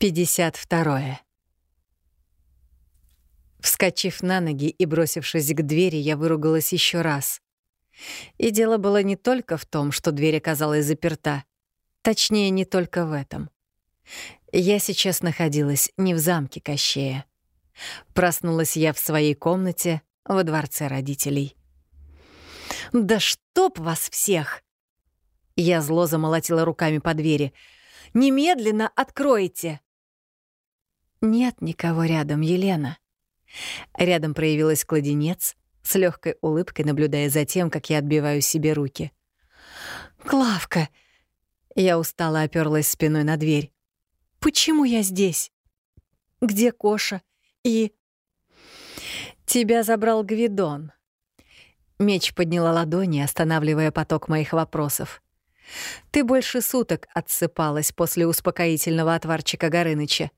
52. Вскочив на ноги и бросившись к двери, я выругалась еще раз. И дело было не только в том, что дверь оказалась заперта. Точнее, не только в этом. Я сейчас находилась не в замке Кощея. Проснулась я в своей комнате во дворце родителей. «Да чтоб вас всех!» Я зло замолотила руками по двери. «Немедленно откройте!» Нет никого рядом, Елена. Рядом проявилась кладенец, с легкой улыбкой наблюдая за тем, как я отбиваю себе руки. «Клавка!» Я устало оперлась спиной на дверь. «Почему я здесь? Где Коша? И...» «Тебя забрал Гвидон». Меч подняла ладони, останавливая поток моих вопросов. «Ты больше суток отсыпалась после успокоительного отварчика Горыныча.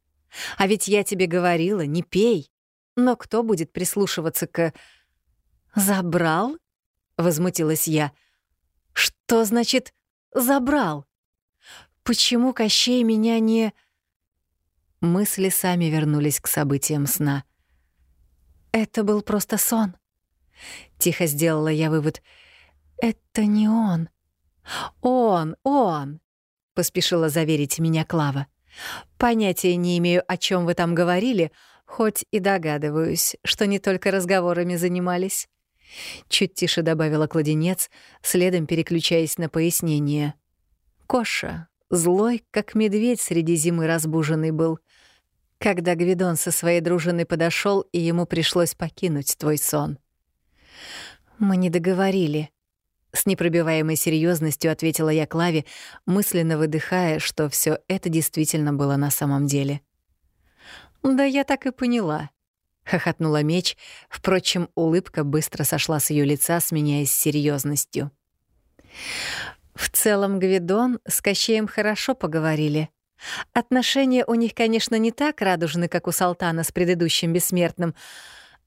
А ведь я тебе говорила, не пей. Но кто будет прислушиваться к... «Забрал?» — возмутилась я. «Что значит «забрал»? Почему Кощей меня не...» Мысли сами вернулись к событиям сна. «Это был просто сон». Тихо сделала я вывод. «Это не он». «Он, он!» — поспешила заверить меня Клава. Понятия не имею, о чем вы там говорили, хоть и догадываюсь, что не только разговорами занимались. Чуть тише добавила кладенец, следом переключаясь на пояснение. Коша, злой, как медведь среди зимы разбуженный был, когда Гвидон со своей дружиной подошел, и ему пришлось покинуть твой сон. Мы не договорили, с непробиваемой серьезностью ответила я Клаве, мысленно выдыхая, что все это действительно было на самом деле. «Да я так и поняла», — хохотнула меч, впрочем, улыбка быстро сошла с ее лица, сменяясь серьезностью. В целом Гвидон с Кощеем хорошо поговорили. Отношения у них, конечно, не так радужны, как у Салтана с предыдущим бессмертным.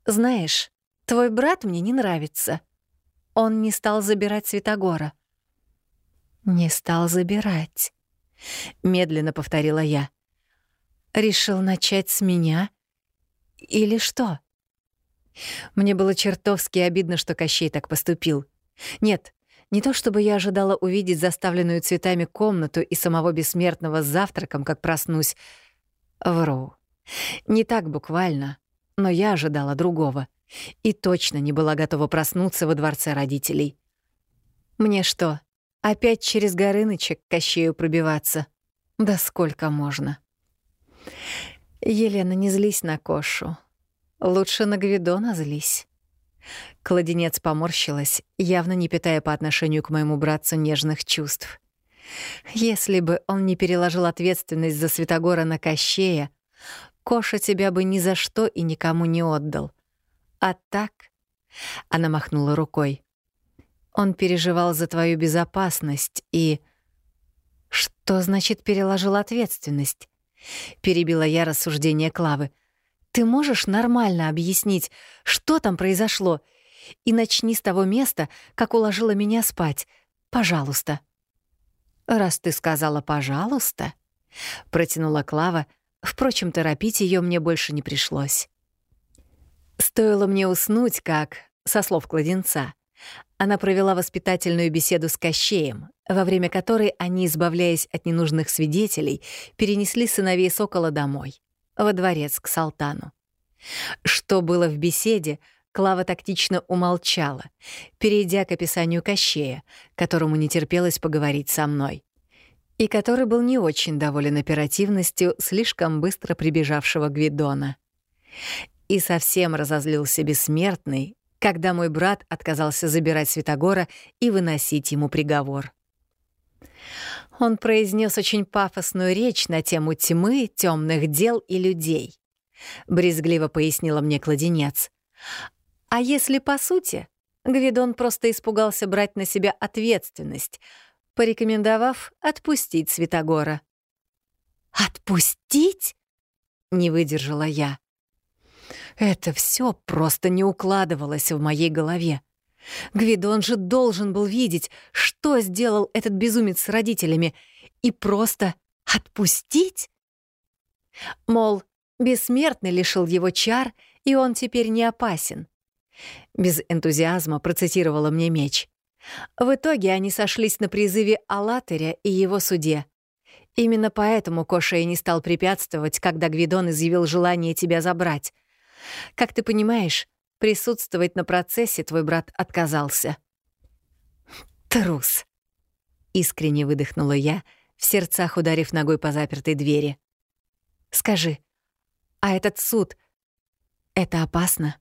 Знаешь, твой брат мне не нравится. Он не стал забирать Святогора. «Не стал забирать», — медленно повторила я. «Решил начать с меня? Или что?» Мне было чертовски обидно, что Кощей так поступил. Нет, не то чтобы я ожидала увидеть заставленную цветами комнату и самого бессмертного с завтраком, как проснусь. Вру. Не так буквально, но я ожидала другого — и точно не была готова проснуться во дворце родителей. Мне что, опять через Горыныча к Кощею пробиваться? Да сколько можно? Елена, не злись на Кошу. Лучше на Гвидона злись. Кладенец поморщилась, явно не питая по отношению к моему братцу нежных чувств. Если бы он не переложил ответственность за Святогора на Кощея, Коша тебя бы ни за что и никому не отдал — а так...» Она махнула рукой. «Он переживал за твою безопасность и...» «Что значит переложил ответственность?» Перебила я рассуждение Клавы. «Ты можешь нормально объяснить, что там произошло? И начни с того места, как уложила меня спать. Пожалуйста». «Раз ты сказала «пожалуйста», — протянула Клава, впрочем, торопить ее мне больше не пришлось. Стоило мне уснуть, как, со слов кладенца, она провела воспитательную беседу с Кощеем, во время которой они, избавляясь от ненужных свидетелей, перенесли сыновей Сокола домой, во дворец к Салтану. Что было в беседе, Клава тактично умолчала, перейдя к описанию Кощея, которому не терпелось поговорить со мной, и который был не очень доволен оперативностью слишком быстро прибежавшего Гвидона. И совсем разозлился бессмертный, когда мой брат отказался забирать Святогора и выносить ему приговор. Он произнес очень пафосную речь на тему тьмы, темных дел и людей. Брезгливо пояснила мне кладенец. А если по сути, Гвидон просто испугался брать на себя ответственность, порекомендовав отпустить Святогора. «Отпустить?» — не выдержала я. Это все просто не укладывалось в моей голове. Гвидон же должен был видеть, что сделал этот безумец с родителями, и просто отпустить? Мол, бессмертный лишил его чар, и он теперь не опасен. Без энтузиазма процитировала мне меч. В итоге они сошлись на призыве Аллатыря и его суде. Именно поэтому Коша и не стал препятствовать, когда Гвидон изъявил желание тебя забрать. Как ты понимаешь, присутствовать на процессе твой брат отказался. «Трус!» — искренне выдохнула я, в сердцах ударив ногой по запертой двери. «Скажи, а этот суд — это опасно?»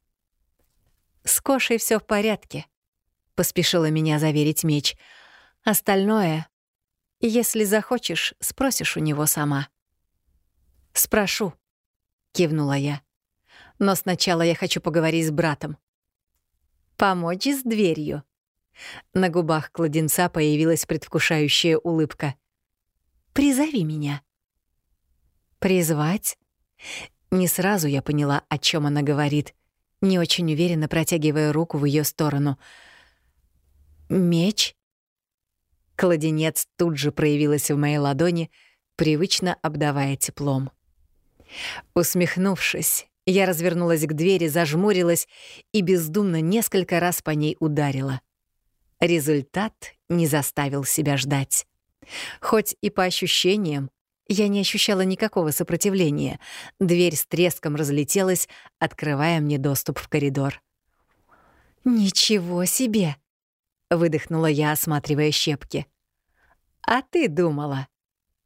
«С Кошей все в порядке», — поспешила меня заверить меч. «Остальное, если захочешь, спросишь у него сама». «Спрошу», — кивнула я. «Но сначала я хочу поговорить с братом». «Помочь с дверью». На губах кладенца появилась предвкушающая улыбка. «Призови меня». «Призвать?» Не сразу я поняла, о чем она говорит, не очень уверенно протягивая руку в ее сторону — «Меч?» Кладенец тут же проявилась в моей ладони, привычно обдавая теплом. Усмехнувшись, я развернулась к двери, зажмурилась и бездумно несколько раз по ней ударила. Результат не заставил себя ждать. Хоть и по ощущениям, я не ощущала никакого сопротивления. Дверь с треском разлетелась, открывая мне доступ в коридор. «Ничего себе!» выдохнула я, осматривая щепки. А ты думала?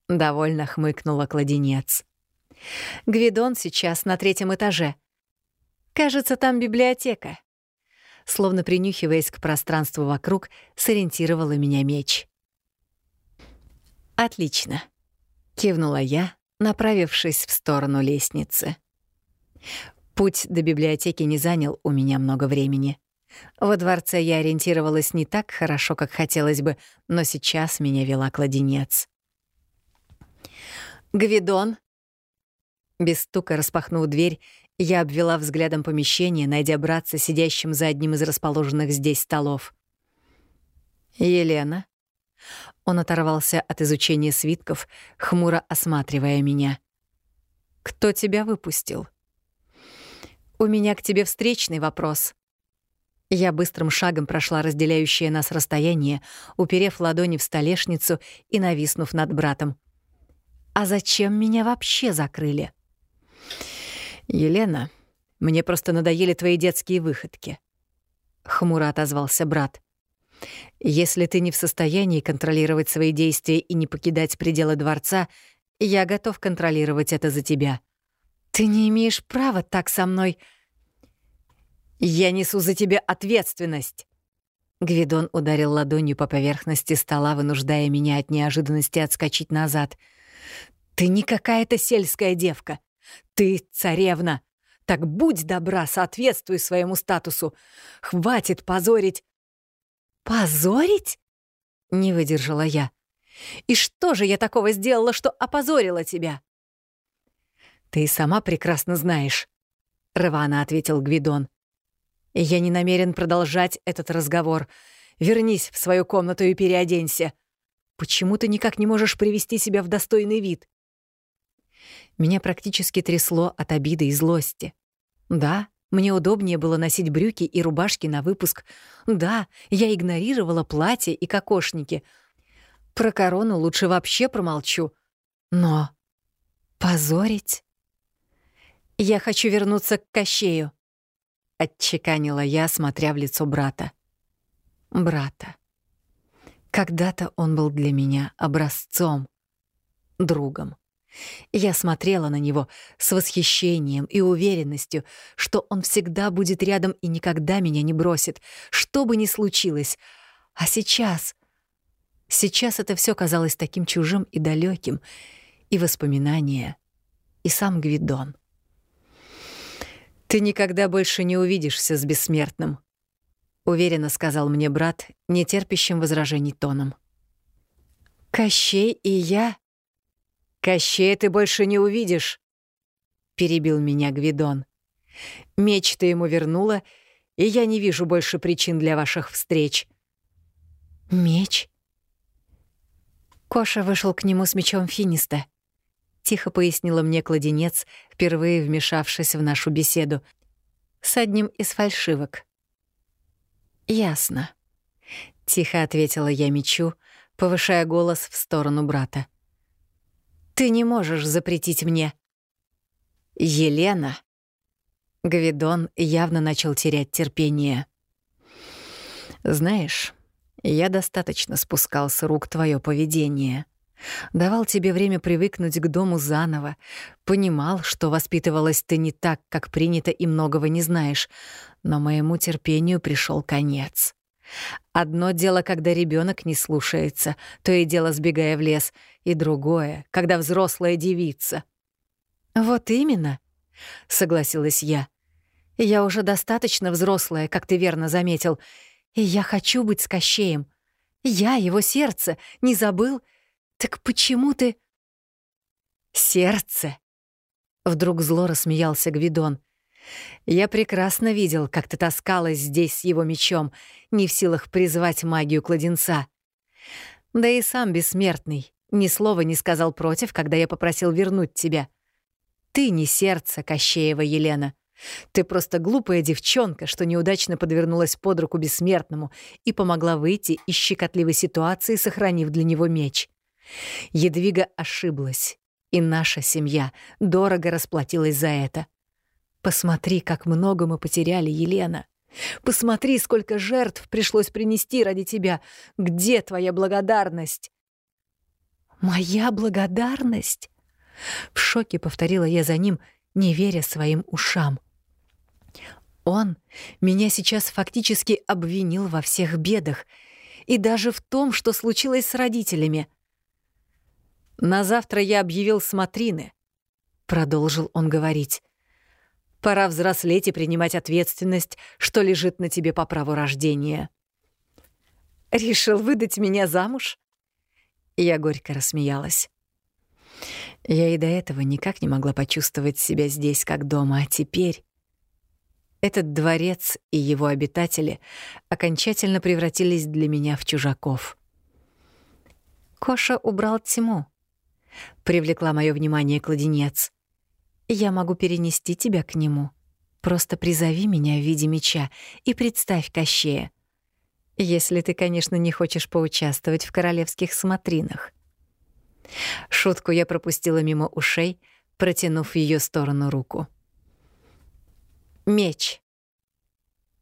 довольно хмыкнула кладенец. Гвидон сейчас на третьем этаже. Кажется, там библиотека. Словно принюхиваясь к пространству вокруг, сориентировала меня меч. Отлично, кивнула я, направившись в сторону лестницы. Путь до библиотеки не занял у меня много времени. Во дворце я ориентировалась не так хорошо, как хотелось бы, но сейчас меня вела кладенец. «Гвидон!» Без стука распахнув дверь, я обвела взглядом помещение, найдя братца, сидящим за одним из расположенных здесь столов. «Елена?» Он оторвался от изучения свитков, хмуро осматривая меня. «Кто тебя выпустил?» «У меня к тебе встречный вопрос», я быстрым шагом прошла разделяющее нас расстояние, уперев ладони в столешницу и нависнув над братом. «А зачем меня вообще закрыли?» «Елена, мне просто надоели твои детские выходки», — хмуро отозвался брат. «Если ты не в состоянии контролировать свои действия и не покидать пределы дворца, я готов контролировать это за тебя». «Ты не имеешь права так со мной...» «Я несу за тебя ответственность!» Гвидон ударил ладонью по поверхности стола, вынуждая меня от неожиданности отскочить назад. «Ты не какая-то сельская девка. Ты царевна. Так будь добра, соответствуй своему статусу. Хватит позорить!» «Позорить?» — не выдержала я. «И что же я такого сделала, что опозорила тебя?» «Ты сама прекрасно знаешь», — рвано ответил Гвидон. Я не намерен продолжать этот разговор. Вернись в свою комнату и переоденься. Почему ты никак не можешь привести себя в достойный вид? Меня практически трясло от обиды и злости. Да, мне удобнее было носить брюки и рубашки на выпуск. Да, я игнорировала платье и кокошники. Про корону лучше вообще промолчу. Но позорить? Я хочу вернуться к Кощею. — отчеканила я, смотря в лицо брата. Брата. Когда-то он был для меня образцом, другом. Я смотрела на него с восхищением и уверенностью, что он всегда будет рядом и никогда меня не бросит, что бы ни случилось. А сейчас... Сейчас это все казалось таким чужим и далеким, и воспоминания, и сам Гвидон — «Ты никогда больше не увидишься с бессмертным», — уверенно сказал мне брат, нетерпящим возражений тоном. «Кощей и я?» «Кощей ты больше не увидишь», — перебил меня Гвидон. «Меч ты ему вернула, и я не вижу больше причин для ваших встреч». «Меч?» Коша вышел к нему с мечом Финиста. тихо пояснила мне кладенец, впервые вмешавшись в нашу беседу, с одним из фальшивок. «Ясно», — тихо ответила я мечу, повышая голос в сторону брата. «Ты не можешь запретить мне». «Елена!» Гвидон явно начал терять терпение. «Знаешь, я достаточно спускал с рук твое поведение. Давал тебе время привыкнуть к дому заново. Понимал, что воспитывалась ты не так, как принято, и многого не знаешь. Но моему терпению пришел конец. Одно дело, когда ребенок не слушается, то и дело сбегая в лес, и другое, когда взрослая девица. «Вот именно», — согласилась я. «Я уже достаточно взрослая, как ты верно заметил, и я хочу быть с Кощеем. Я его сердце, не забыл?» «Так почему ты...» «Сердце!» Вдруг зло рассмеялся Гвидон. «Я прекрасно видел, как ты таскалась здесь с его мечом, не в силах призвать магию кладенца. Да и сам бессмертный ни слова не сказал против, когда я попросил вернуть тебя. Ты не сердце, Кощеева Елена. Ты просто глупая девчонка, что неудачно подвернулась под руку бессмертному и помогла выйти из щекотливой ситуации, сохранив для него меч. Едвига ошиблась, и наша семья дорого расплатилась за это. Посмотри, как много мы потеряли, Елена. Посмотри, сколько жертв пришлось принести ради тебя. Где твоя благодарность? Моя благодарность? В шоке повторила я за ним, не веря своим ушам. Он меня сейчас фактически обвинил во всех бедах и даже в том, что случилось с родителями. На завтра я объявил смотрины, продолжил он говорить. Пора взрослеть и принимать ответственность, что лежит на тебе по праву рождения. Решил выдать меня замуж? Я горько рассмеялась. Я и до этого никак не могла почувствовать себя здесь как дома, а теперь этот дворец и его обитатели окончательно превратились для меня в чужаков. Коша убрал тьму, Привлекла мое внимание кладенец. «Я могу перенести тебя к нему. Просто призови меня в виде меча и представь Кощея. Если ты, конечно, не хочешь поучаствовать в королевских смотринах». Шутку я пропустила мимо ушей, протянув в её сторону руку. «Меч».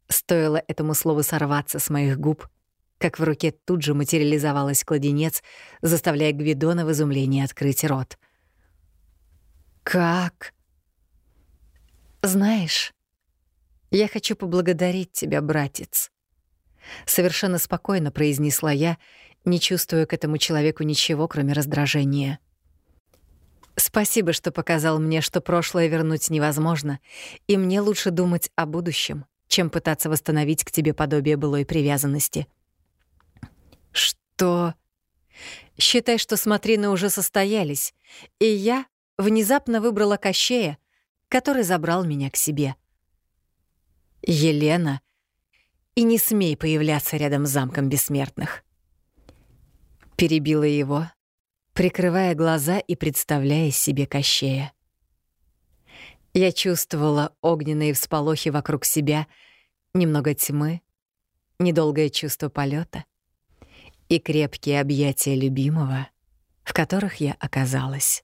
Стоило этому слову сорваться с моих губ, как в руке тут же материализовалась кладенец, заставляя Гвидона в изумлении открыть рот. «Как?» «Знаешь, я хочу поблагодарить тебя, братец», — совершенно спокойно произнесла я, не чувствуя к этому человеку ничего, кроме раздражения. «Спасибо, что показал мне, что прошлое вернуть невозможно, и мне лучше думать о будущем, чем пытаться восстановить к тебе подобие былой привязанности». «Что?» «Считай, что смотрины уже состоялись, и я внезапно выбрала Кощея, который забрал меня к себе». «Елена, и не смей появляться рядом с замком бессмертных». Перебила его, прикрывая глаза и представляя себе Кощея. Я чувствовала огненные всполохи вокруг себя, немного тьмы, недолгое чувство полета — и крепкие объятия любимого, в которых я оказалась.